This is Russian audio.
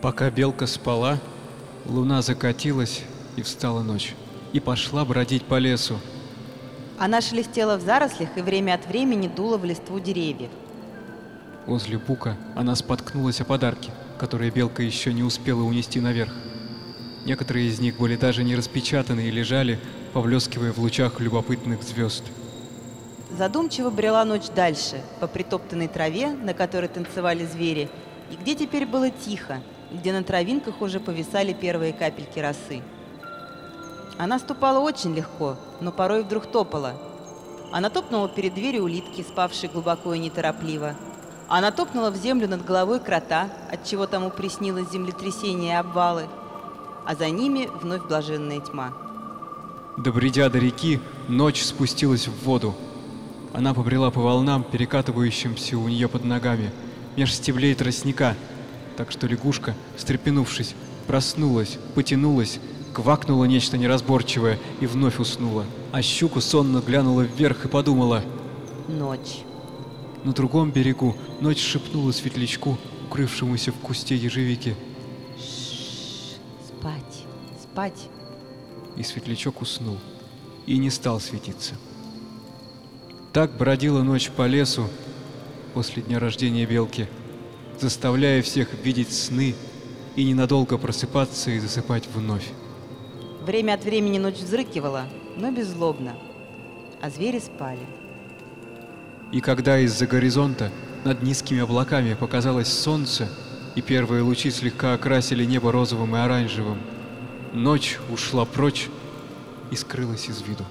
Пока белка спала, луна закатилась и встала ночь, и пошла бродить по лесу. Она шелестела в зарослях и время от времени дула в листву деревьев. Возле бука она споткнулась о подарки, которые белка еще не успела унести наверх. Некоторые из них были даже не распечатаны и лежали, повлескивая в лучах любопытных звезд. Задумчиво брела ночь дальше, по притоптанной траве, на которой танцевали звери, и где теперь было тихо, где на травинках уже повисали первые капельки росы. Она ступала очень легко, но порой вдруг топала. Она топнула перед дверью улитки, спавшей глубоко и неторопливо. Она топнула в землю над головой крота, от чего тому приснилось землетрясение и обвалы, а за ними вновь блаженная тьма. Добредя до реки, ночь спустилась в воду. Она побрела по волнам, перекатывающимся у нее под ногами, меж стеблей тростника, так что лягушка, встрепенувшись, проснулась, потянулась, квакнула нечто неразборчивое и вновь уснула. А щуку сонно глянула вверх и подумала. Ночь. На другом берегу ночь шепнула светлячку, укрывшемуся в кусте ежевики, Спать, спать. и светлячок уснул и не стал светиться. Так бродила ночь по лесу после дня рождения белки, заставляя всех видеть сны и ненадолго просыпаться и засыпать вновь. Время от времени ночь взрыкивала, но беззлобно, а звери спали. И когда из-за горизонта над низкими облаками показалось солнце, и первые лучи слегка окрасили небо розовым и оранжевым, ночь ушла прочь и скрылась из виду.